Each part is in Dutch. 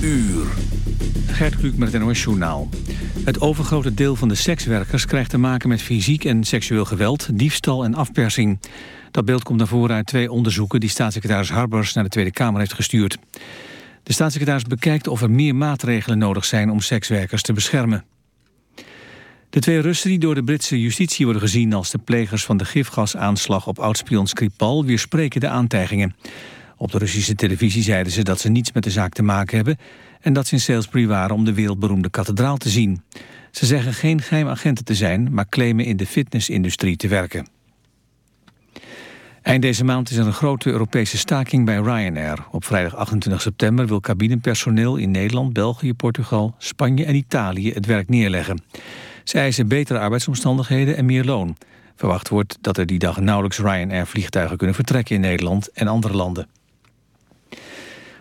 uur. Gert Kluk met het NOS. Het overgrote deel van de sekswerkers krijgt te maken met fysiek en seksueel geweld, diefstal en afpersing. Dat beeld komt naar voren uit twee onderzoeken die staatssecretaris Harbers naar de Tweede Kamer heeft gestuurd. De staatssecretaris bekijkt of er meer maatregelen nodig zijn om sekswerkers te beschermen. De twee Russen die door de Britse justitie worden gezien als de plegers van de gifgasaanslag op oudspion Skripal weerspreken de aantijgingen. Op de Russische televisie zeiden ze dat ze niets met de zaak te maken hebben... en dat ze in Salisbury waren om de wereldberoemde kathedraal te zien. Ze zeggen geen geheimagenten te zijn, maar claimen in de fitnessindustrie te werken. Eind deze maand is er een grote Europese staking bij Ryanair. Op vrijdag 28 september wil cabinepersoneel in Nederland, België, Portugal, Spanje en Italië het werk neerleggen. Ze eisen betere arbeidsomstandigheden en meer loon. Verwacht wordt dat er die dag nauwelijks Ryanair-vliegtuigen kunnen vertrekken in Nederland en andere landen.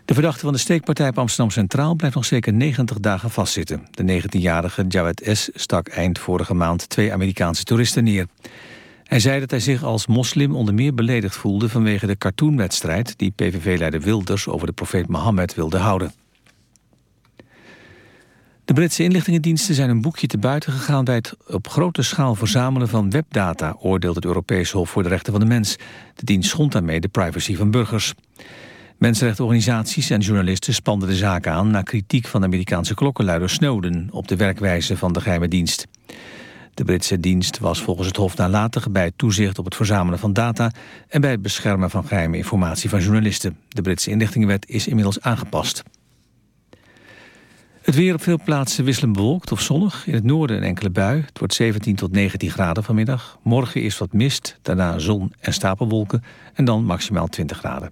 De verdachte van de steekpartij op Amsterdam Centraal blijft nog zeker 90 dagen vastzitten. De 19-jarige Jawed S. stak eind vorige maand twee Amerikaanse toeristen neer. Hij zei dat hij zich als moslim onder meer beledigd voelde vanwege de cartoonwedstrijd die PVV-leider Wilders over de profeet Mohammed wilde houden. De Britse inlichtingendiensten zijn een boekje te buiten gegaan bij het op grote schaal verzamelen van webdata, oordeelt het Europees Hof voor de Rechten van de Mens. De dienst schond daarmee de privacy van burgers. Mensenrechtenorganisaties en journalisten spanden de zaak aan... na kritiek van de Amerikaanse klokkenluider Snowden... op de werkwijze van de geheime dienst. De Britse dienst was volgens het Hof nalatig bij het toezicht op het verzamelen van data... en bij het beschermen van geheime informatie van journalisten. De Britse inlichtingenwet is inmiddels aangepast. Het weer op veel plaatsen wisselend bewolkt of zonnig. In het noorden een enkele bui. Het wordt 17 tot 19 graden vanmiddag. Morgen is wat mist, daarna zon en stapelwolken... en dan maximaal 20 graden.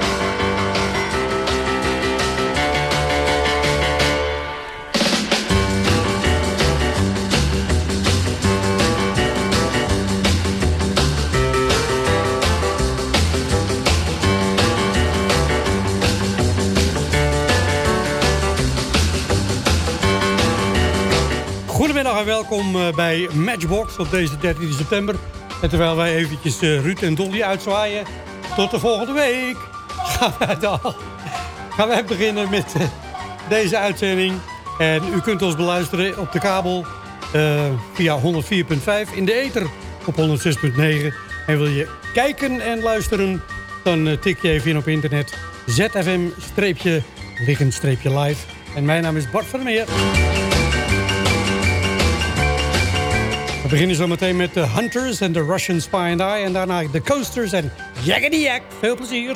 Goedemiddag en welkom eh, bij Matchbox op deze 13 september. En terwijl wij eventjes eh, Ruud en Dolly uitzwaaien, tot de volgende week gaan wij, dan, gaan wij beginnen met eh, deze uitzending. En u kunt ons beluisteren op de kabel via 104.5, in de ether op 106.9. En wil je kijken en luisteren, dan tik je even in op internet zfm-liggen-live. En mijn naam is Bart van beginnen zo meteen met de Hunters en de Russian Spy and I. En daarna de Coasters en Jaggedy Yak. Veel plezier.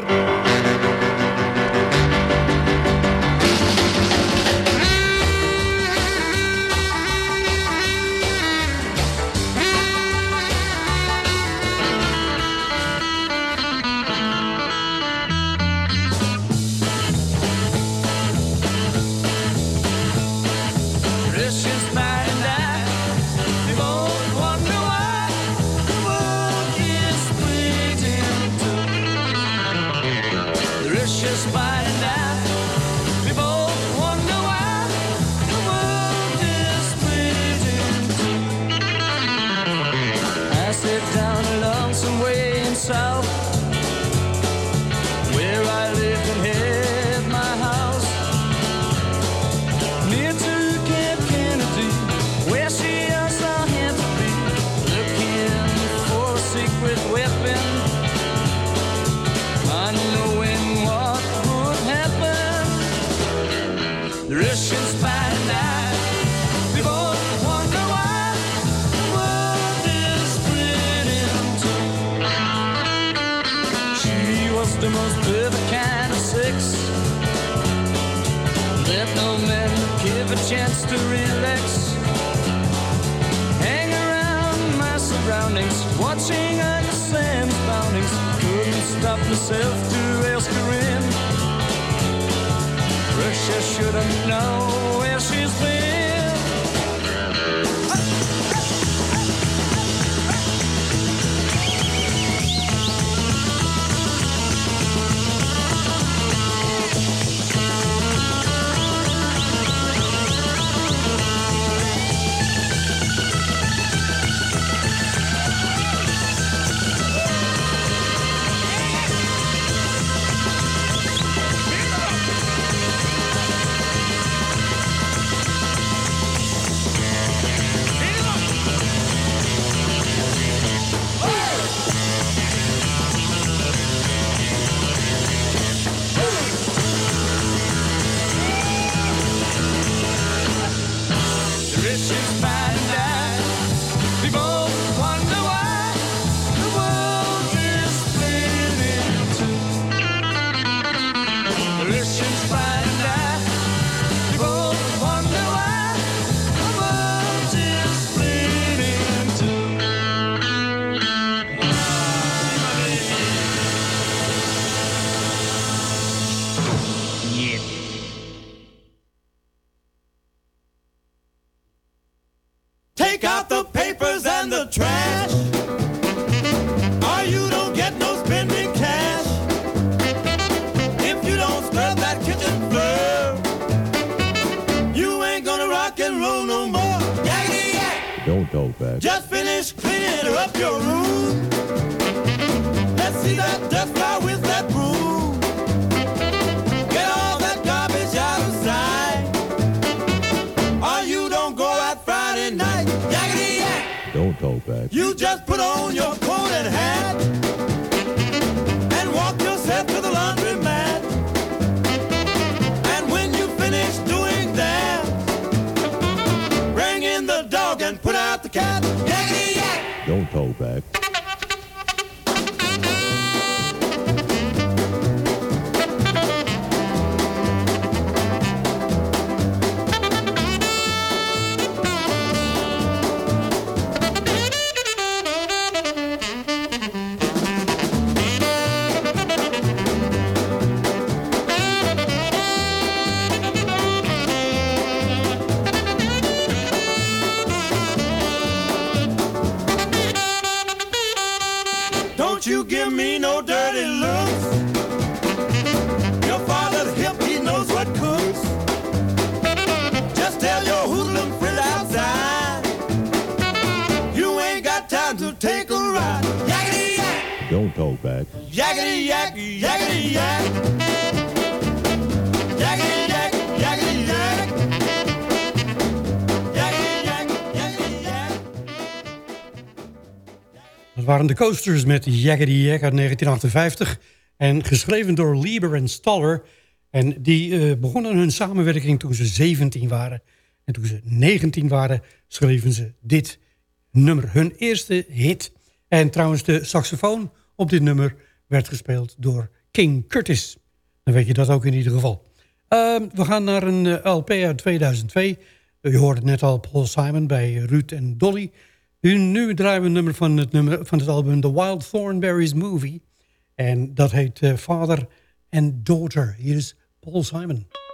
Chance to relax. Hang around my surroundings, watching Uncle Sam's boundings. Couldn't stop myself to ask her in. Russia shouldn't know where she's been. You just put on your coat and hat Yakety yak, yakety yak. Dat waren de Coasters met Jaggedy Jack uit 1958. En geschreven door Lieber en Staller. En die eh, begonnen hun samenwerking toen ze 17 waren. En toen ze 19 waren, schreven ze dit nummer. Hun eerste hit. En trouwens, de saxofoon op dit nummer werd gespeeld door King Curtis. Dan weet je dat ook in ieder geval. Ehm, we gaan naar een eh, LP uit 2002. Je hoorde net al Paul Simon bij Ruud en Dolly. Nu, draaien we een nummer van het, nummer van het album The Wild Thornberries Movie. En dat heet eh, Father and Daughter. Hier is Paul Simon.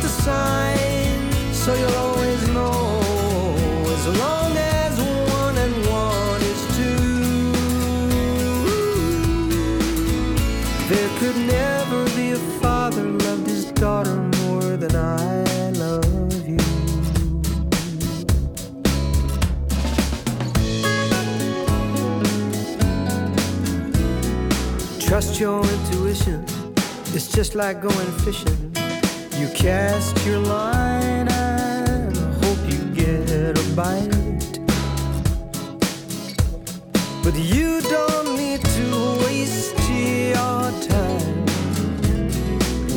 Gonna sign so you'll always know. As long as one and one is two, there could never be a father loved his daughter more than I love you. Trust your intuition. It's just like going fishing. Cast your line and hope you get a bite. But you don't need to waste your time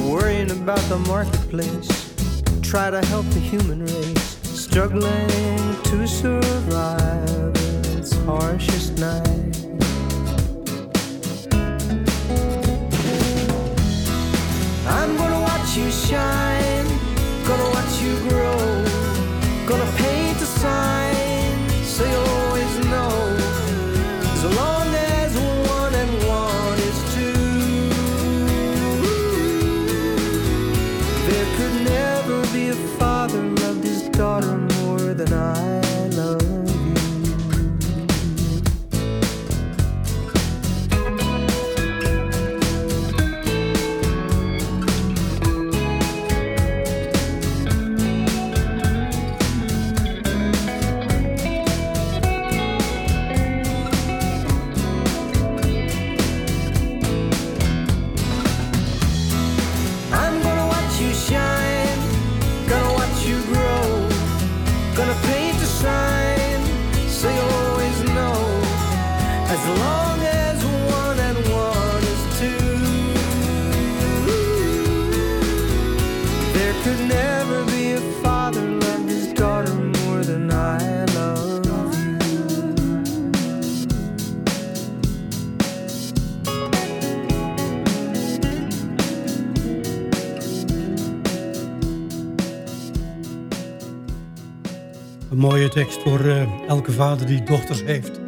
worrying about the marketplace. Try to help the human race struggling to survive its harshest night. I'm gonna watch you shine, gonna watch you grow, gonna paint a sign Een mooie tekst voor eh, elke vader die dochters heeft.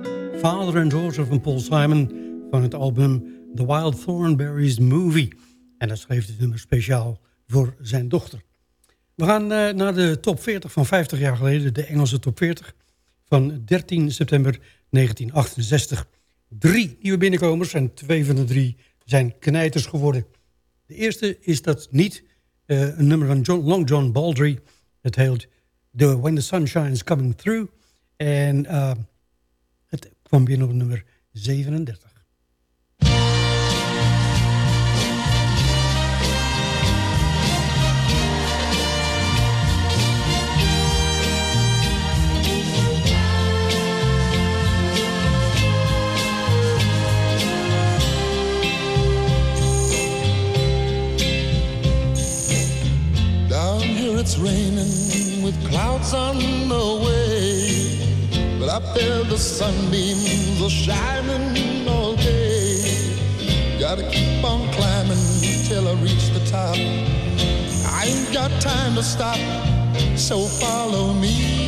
Father and Daughter van Paul Simon van het album The Wild Thornberries Movie. En dat schreef het nummer speciaal voor zijn dochter. We gaan eh, naar de top 40 van 50 jaar geleden. De Engelse top 40 van 13 september 1968. Drie nieuwe binnenkomers en twee van de drie zijn knijters geworden. De eerste is dat niet eh, een nummer van John, Long John Baldry. Het heet The When the Sunshine is Coming Through. En eh, kwam binnen op nummer 37. Down it's raining with clouds on the way. But up there the sunbeams are shining all day. Gotta keep on climbing till I reach the top. I ain't got time to stop, so follow me.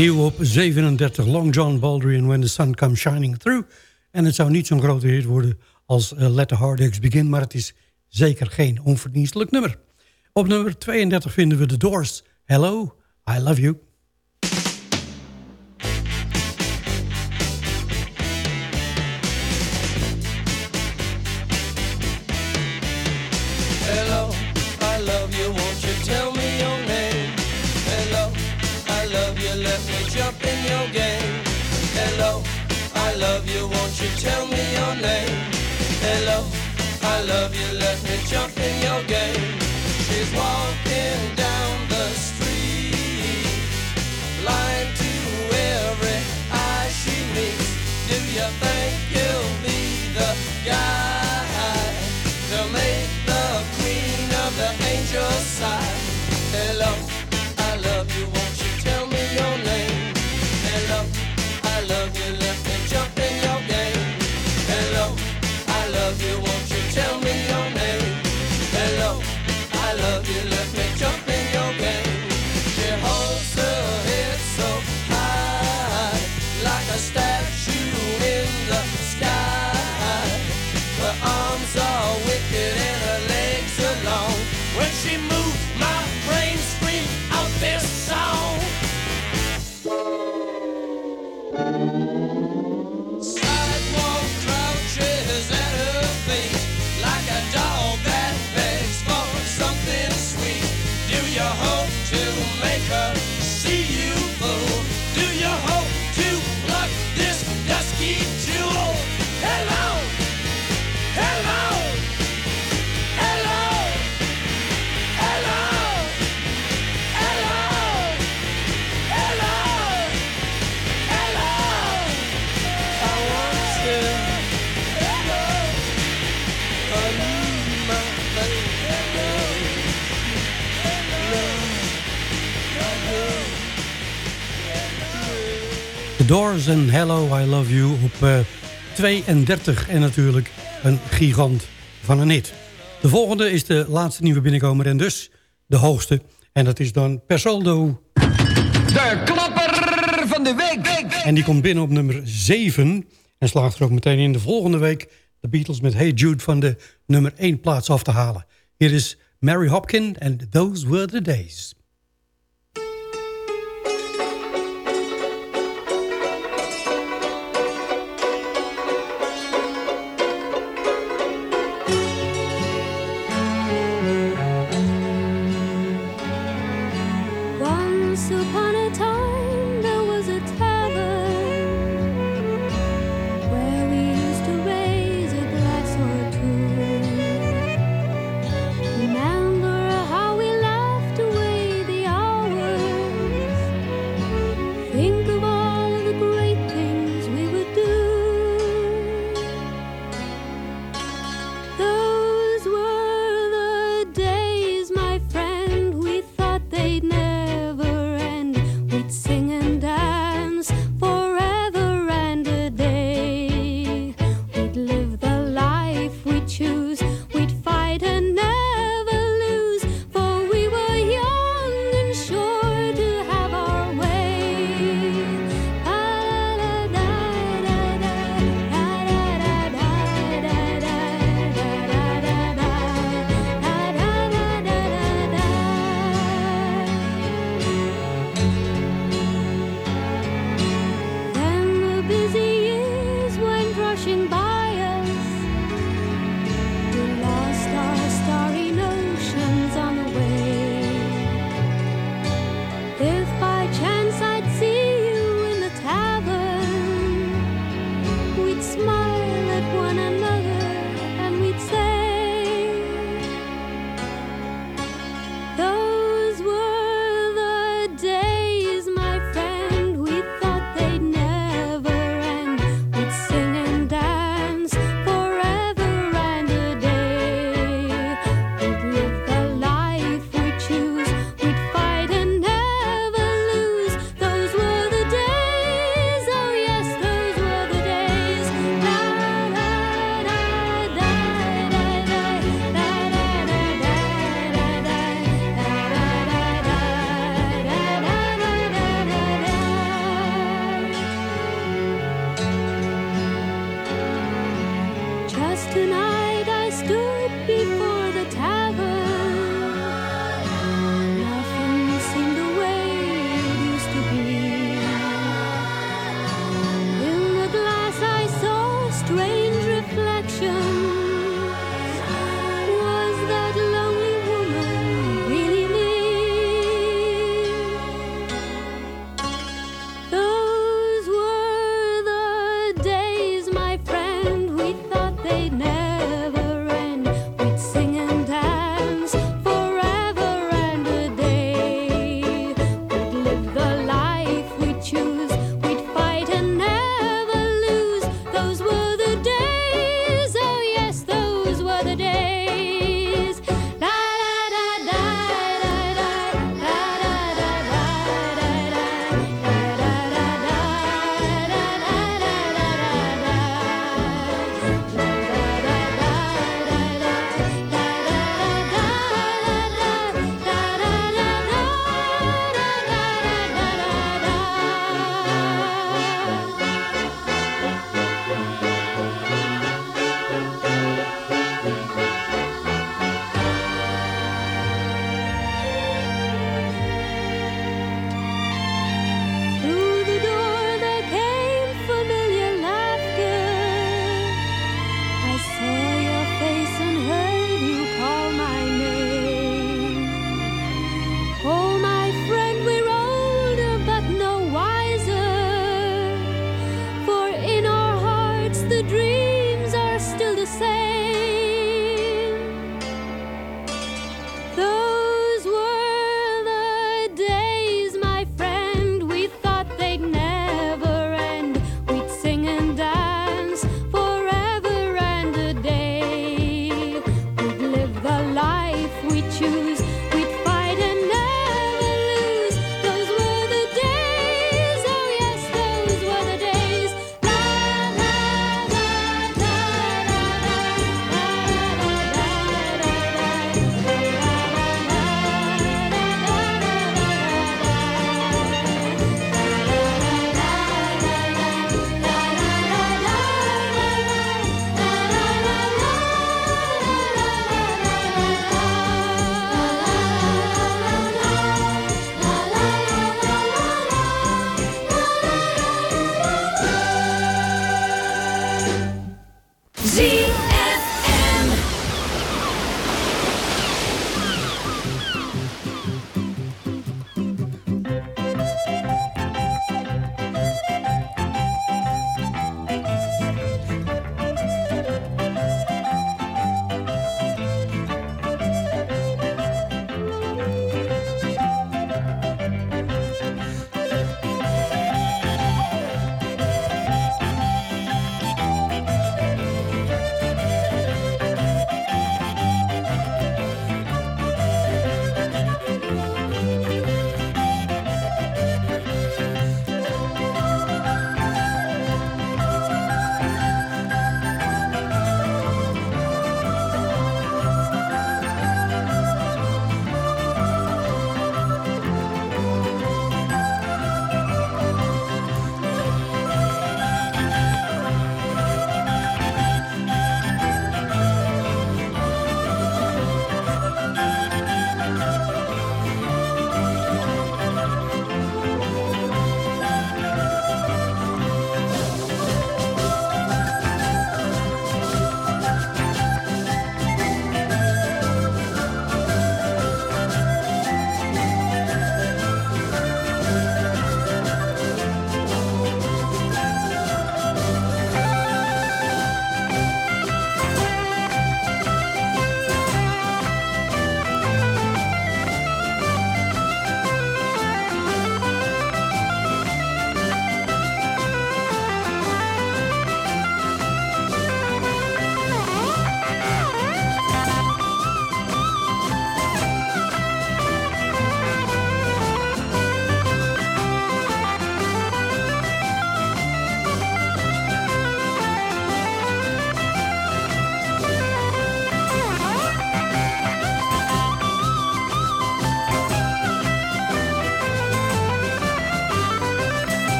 Nieuw op 37, Long John Baldry When the Sun Comes Shining Through. En het zou niet zo'n grote hit worden als eh, Let the Hard Begin... maar het is zeker geen onverdienstelijk nummer. Op nummer 32 vinden we The Doors. Hello, I Love You. love you, let me jump in your game. Doors en Hello, I Love You op eh, 32. En natuurlijk een gigant van een hit. De volgende is de laatste nieuwe binnenkomer en dus de hoogste. En dat is dan Persoldo. De klapper van de week. En die komt binnen op nummer 7. En slaagt er ook meteen in de volgende week de Beatles met Hey Jude van de nummer 1 plaats af te halen. Hier is Mary Hopkin and Those Were The Days.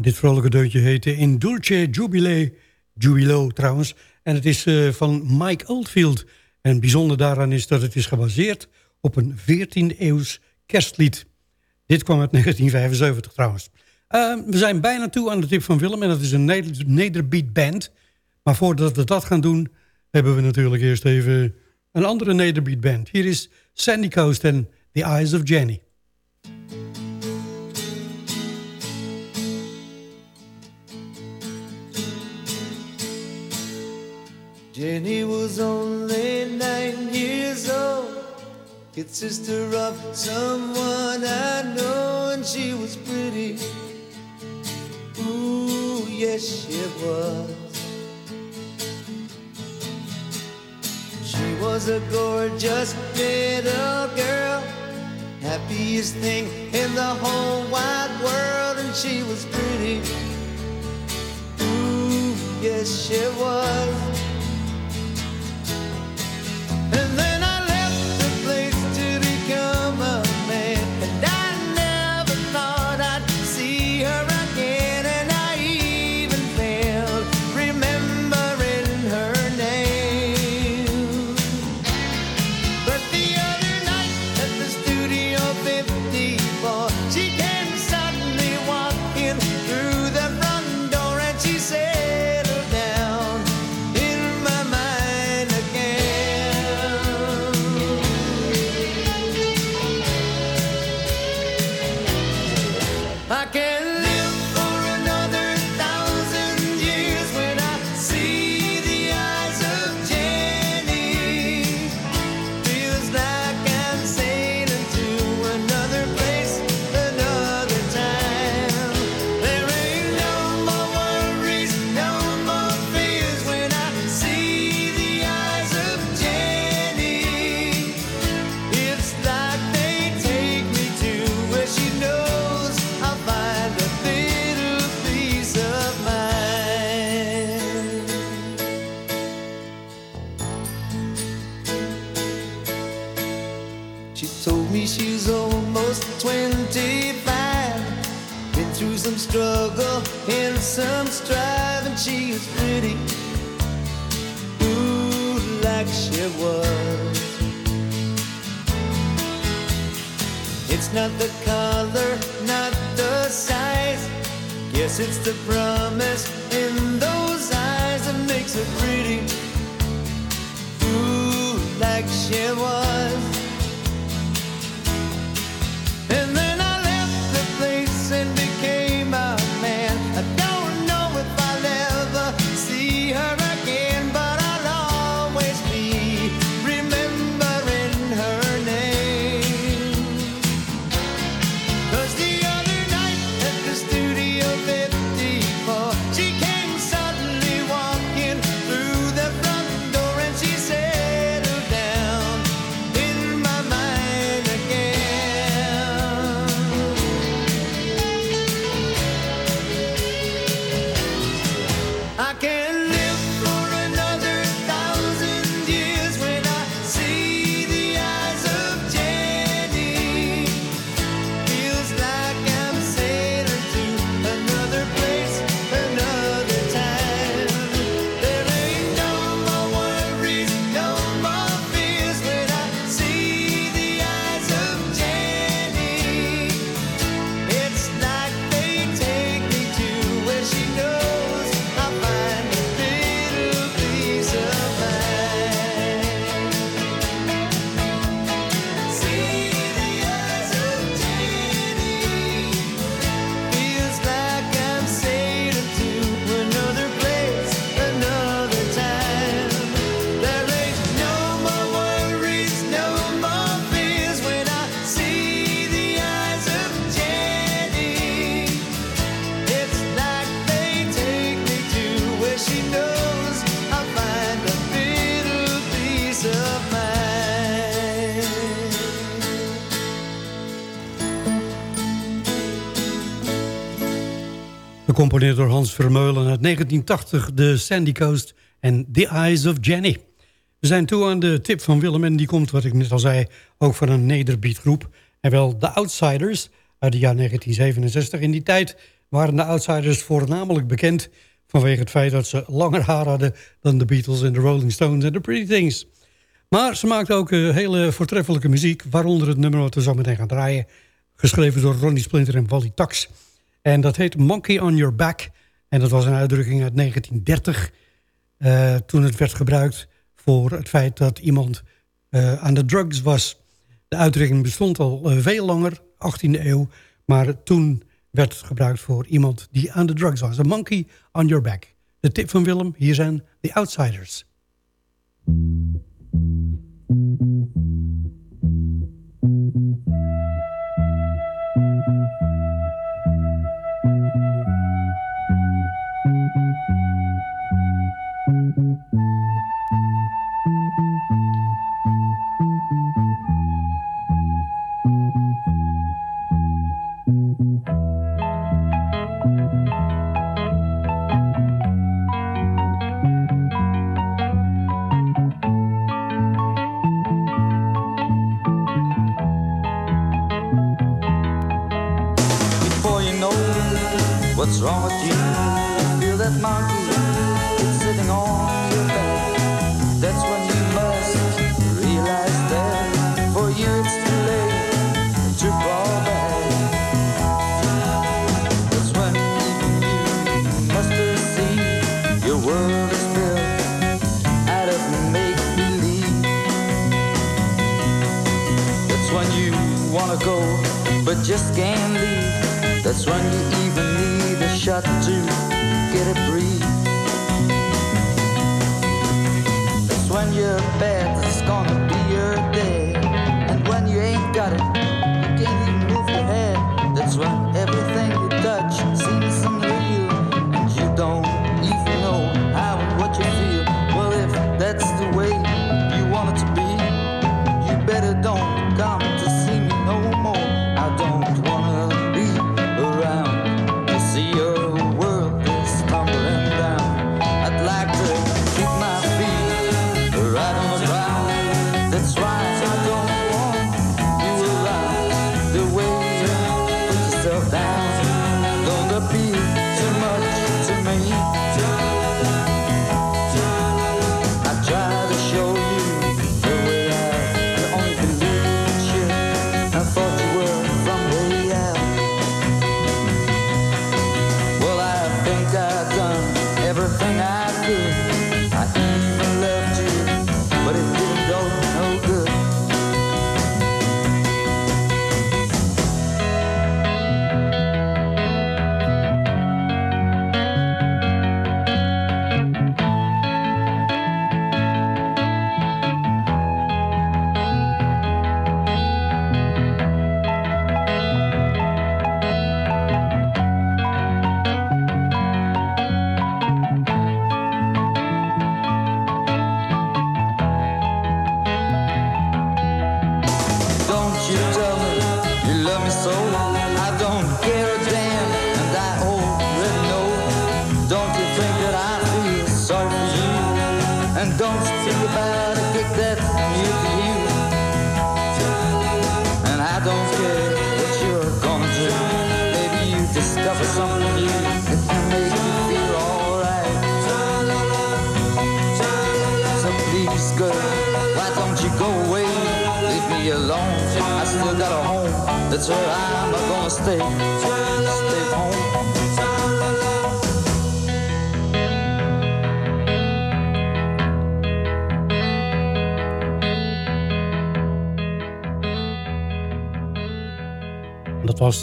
Dit vrolijke deuntje heette In Dulce Jubile, Jubilo trouwens. En het is eh, van Mike Oldfield. En bijzonder daaraan is dat het is gebaseerd op een 14e eeuws kerstlied. Dit kwam uit 1975 trouwens. Ehm, we zijn bijna toe aan de tip van Willem en dat is een neder Nederbeat band. Maar voordat we dat gaan doen, hebben we natuurlijk eerst even een andere Nederbeat band. Hier is Sandy Coast en The Eyes of Jenny. Jenny was only nine years old, His sister of someone I know, and she was pretty. Ooh, yes, she was. She was a gorgeous little girl, happiest thing in the whole wide world, and she was pretty. Ooh, yes, she was. summer I can't It's not the color, not the size. Yes, it's the promise in those eyes that makes her pretty. Ooh, like she was. gecomponeerd door Hans Vermeulen uit 1980, de Sandy Coast en The Eyes of Jenny. We zijn toe aan de tip van Willem en die komt, wat ik net al zei, ook van een nederbeatgroep. En wel The Outsiders uit het jaar 1967. In die tijd waren de Outsiders voornamelijk bekend vanwege het feit dat ze langer haar hadden dan de Beatles en de Rolling Stones en de Pretty Things. Maar ze maakten ook eh, hele voortreffelijke muziek, waaronder het nummer wat we zo meteen gaan draaien, geschreven door Ronnie Splinter en Wally Tax. En dat heet Monkey on Your Back. En dat was een uitdrukking uit 1930... eh, toen het werd gebruikt voor het feit dat iemand eh, aan de drugs was. De uitdrukking bestond al eh, veel langer, 18e eeuw... maar toen werd het gebruikt voor iemand die aan de drugs was. A monkey on your back. De tip van Willem, hier zijn The Outsiders.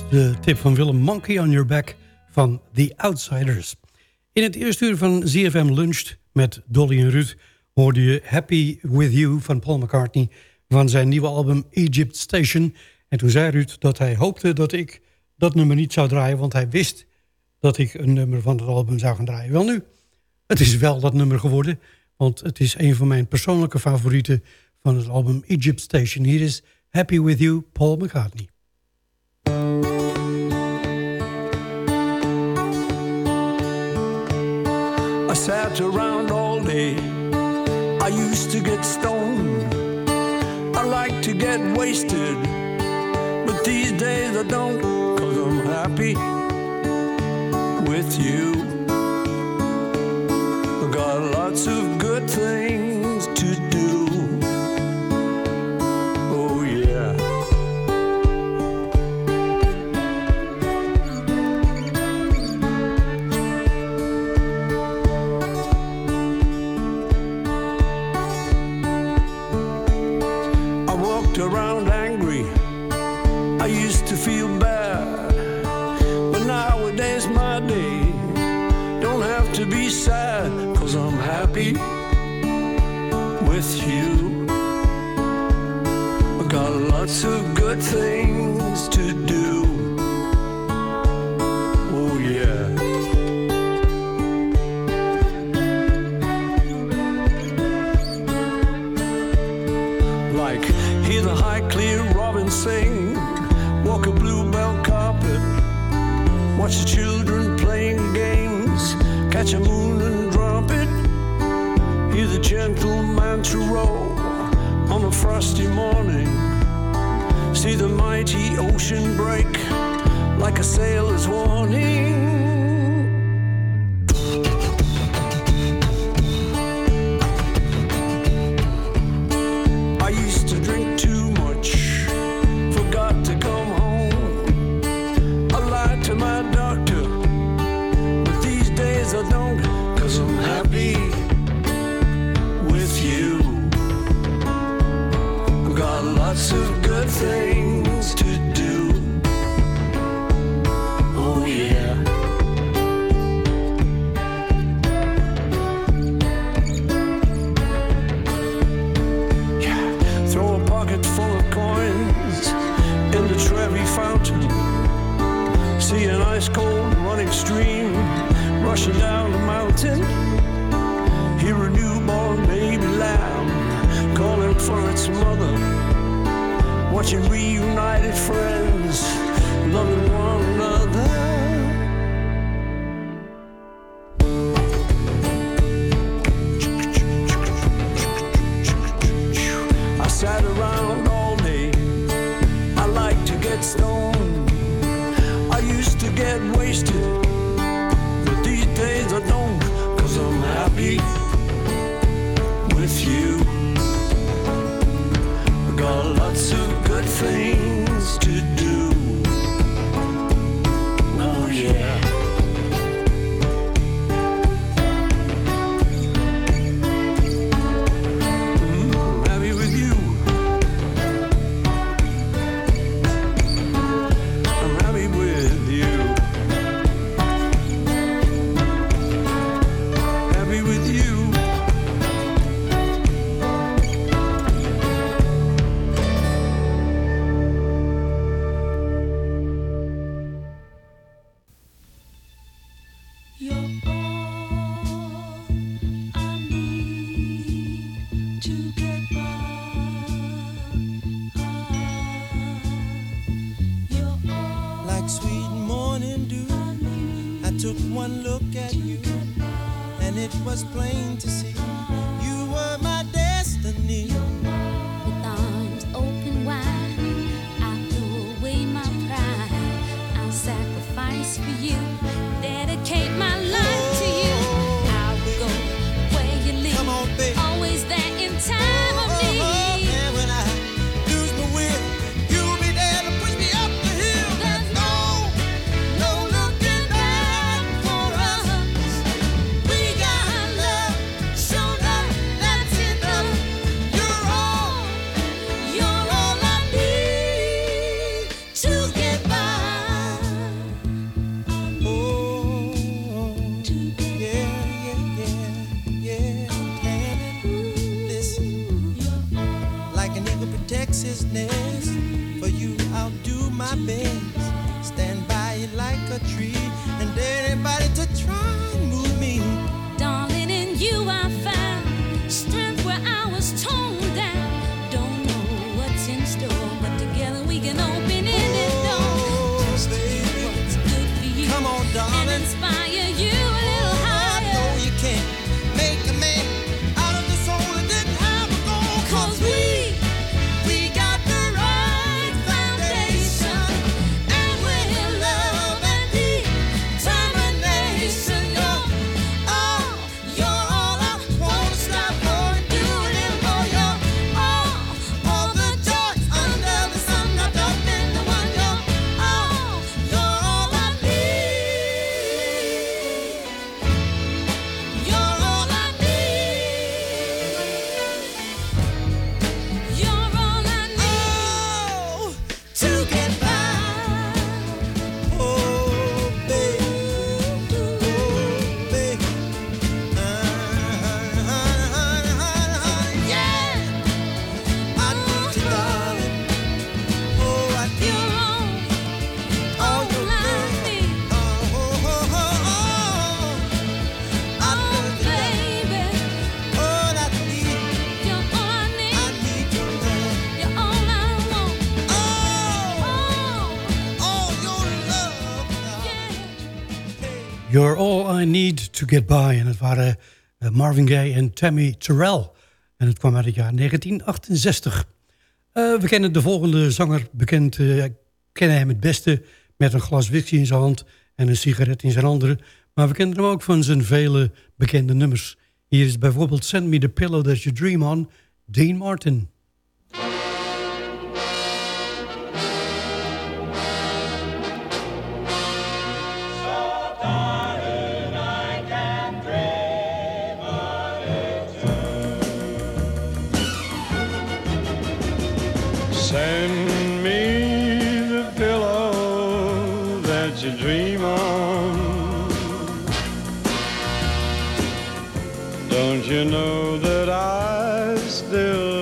De tip van Willem Monkey on Your Back van The Outsiders. In het eerste uur van ZFM Luncht met Dolly en Ruud... hoorde je Happy With You van Paul McCartney... van zijn nieuwe album Egypt Station. En toen zei Ruud dat hij hoopte dat ik dat nummer niet zou draaien... want hij wist dat ik een nummer van het album zou gaan draaien. Wel nu, het is wel dat nummer geworden... want het is een van mijn persoonlijke favorieten van het album Egypt Station. Hier is Happy With You, Paul McCartney. sat around all day. I used to get stoned. I like to get wasted. But these days I don't, cause I'm happy with you. Got lots of good things lots of good things to do. Oh, yeah. Like hear the high clear robin sing, walk a bluebell carpet, watch the children playing games, catch a moon and drop it. hear the gentle mantra roll on a frosty morning see the mighty ocean break like a sailor's warning. say to Get By. En het waren eh, Marvin Gaye en Tammy Terrell. En het kwam uit het jaar 1968. Eh, we kennen de volgende zanger bekend. eh, kennen hem het beste met een glas whisky in zijn hand... en een sigaret in zijn andere. Maar we kennen hem ook van zijn vele bekende nummers. Hier is bijvoorbeeld Send Me the Pillow That You Dream On, Dean Martin. You dream on. Don't you know that I still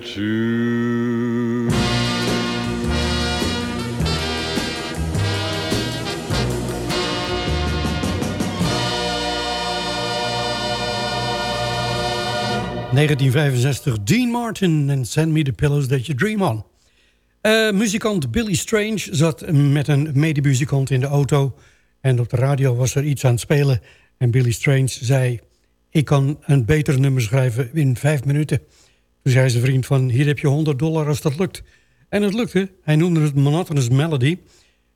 it too. ...1965, Dean Martin en Send Me the Pillows That You Dream On. Eh, muzikant Billy Strange zat met een medemuzikant in de auto... en op de radio was er iets aan het spelen... en Billy Strange zei... ik kan een beter nummer schrijven in vijf minuten. Toen zei zijn vriend van... hier heb je 100 dollar als dat lukt. En het lukte. Hij noemde het Monotonous Melody...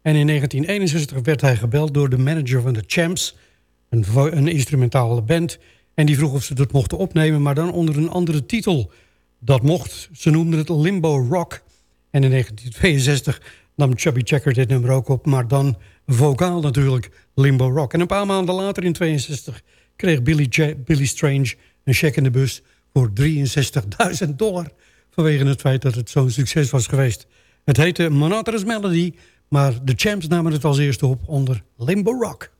En in 1961 werd hij gebeld door de manager van de Champs, een, een instrumentale band. En die vroeg of ze dat mochten opnemen, maar dan onder een andere titel. Dat mocht. Ze noemden het Limbo Rock. En in 1962 nam Chubby Checker dit nummer ook op, maar dan vocaal natuurlijk Limbo Rock. En een paar maanden later, in 62, kreeg Billy, Billy Strange een check in de bus voor 63.000 dollar. Vanwege het feit dat het zo'n succes was geweest. Het heette Monotonous Melody, maar de Champs namen het als eerste op onder Limbo Rock.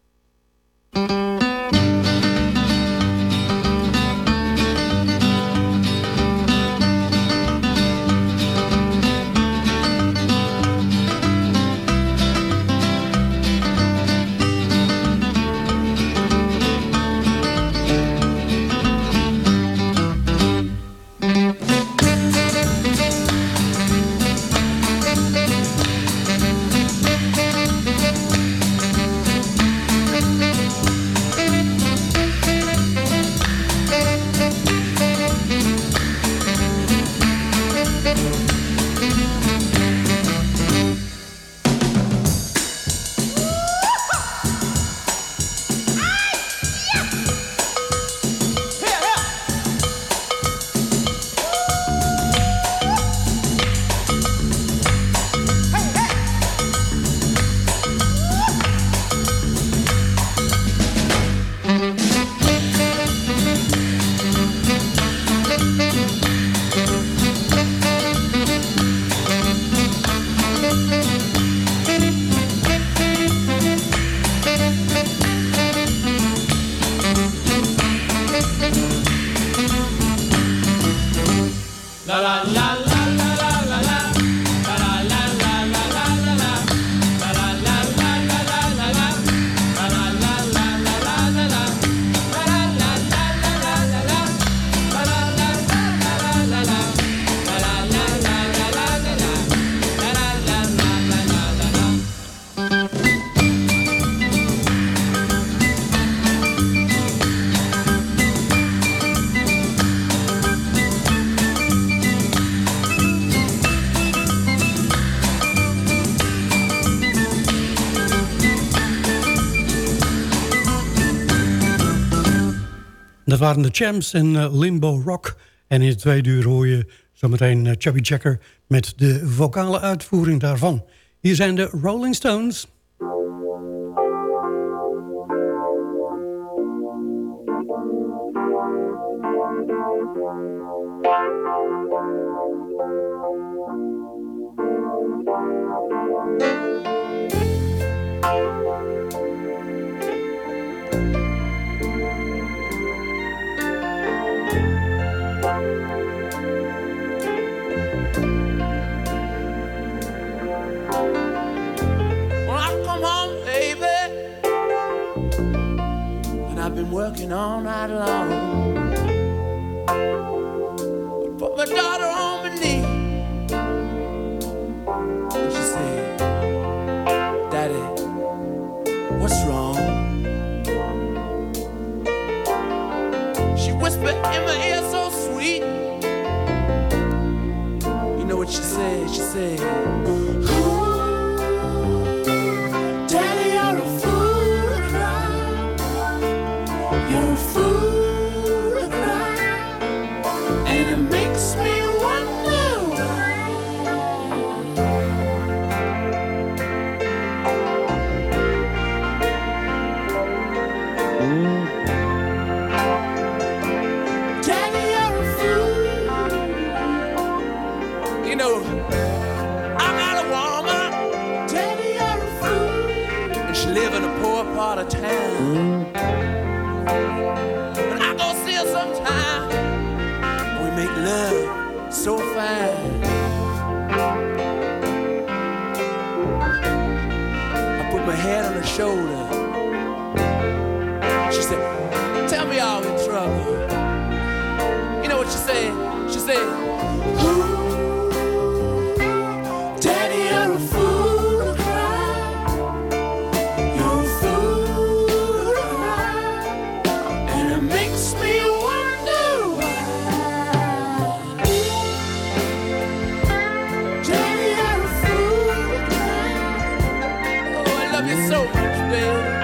waren de Champs en eh, Limbo Rock. En in het tweede uur hoor je zometeen eh, Chubby Checker met de vocale uitvoering daarvan. Hier zijn de Rolling Stones. working all night long. I put my daughter on my knee. And she said, Daddy, what's wrong? She whispered in my ear so sweet. You know what she said? She said, will.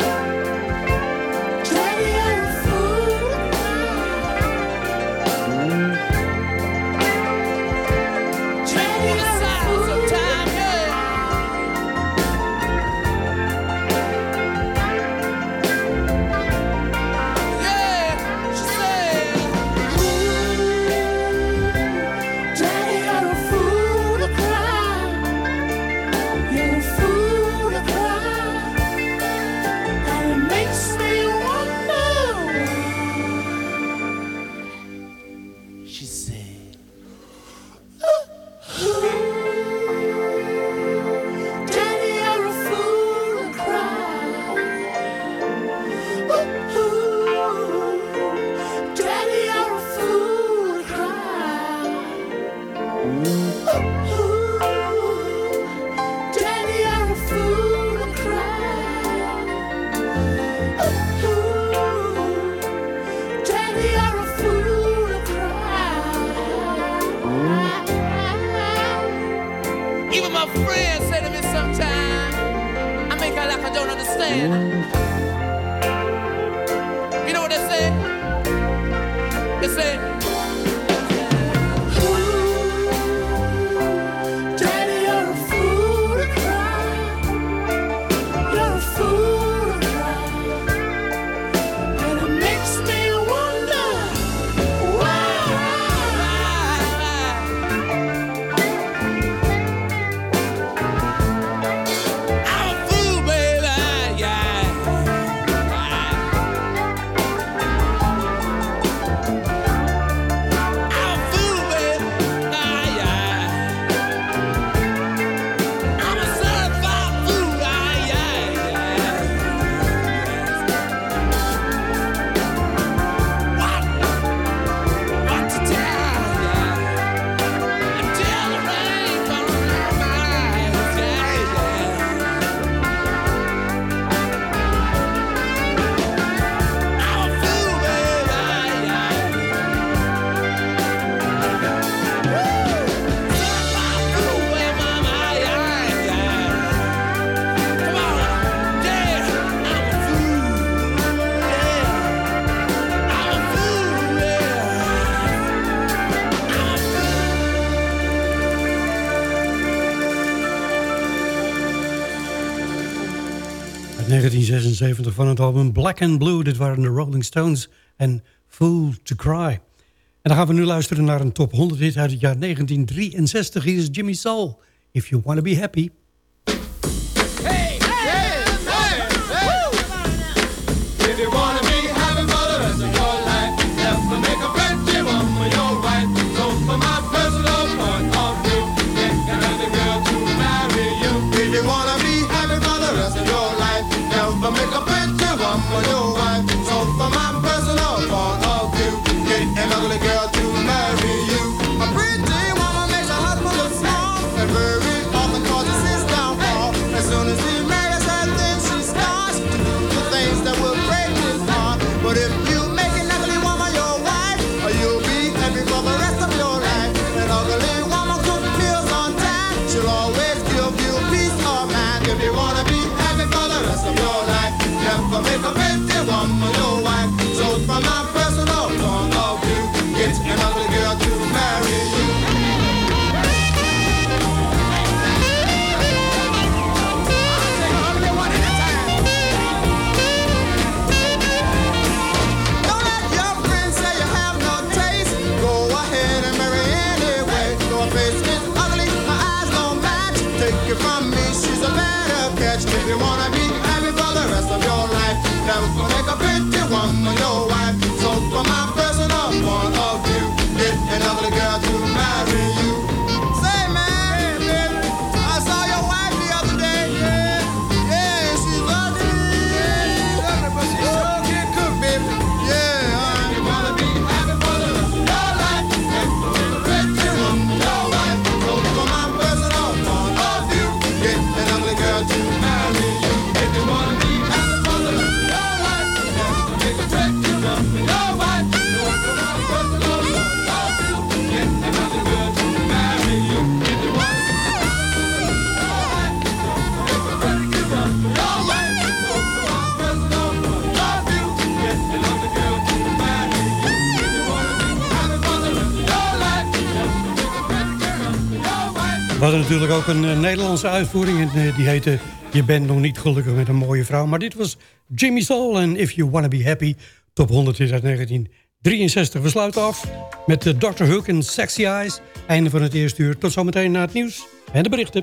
van het album Black and Blue. Dit waren de Rolling Stones en Fool to Cry. En dan gaan we nu luisteren naar een top 100 hit uit het jaar 1963. Hier is Jimmy Soul, If You Wanna Be Happy. hadden natuurlijk ook een eh, Nederlandse uitvoering. En eh, die heette Je bent nog niet gelukkig met een mooie vrouw. Maar dit was Jimmy Soul en If You Wanna Be Happy. Top 100 is uit 1963. We sluiten af met eh, de Dr. Hook en Sexy Eyes. Einde van het eerste uur. Tot zometeen naar het nieuws en de berichten.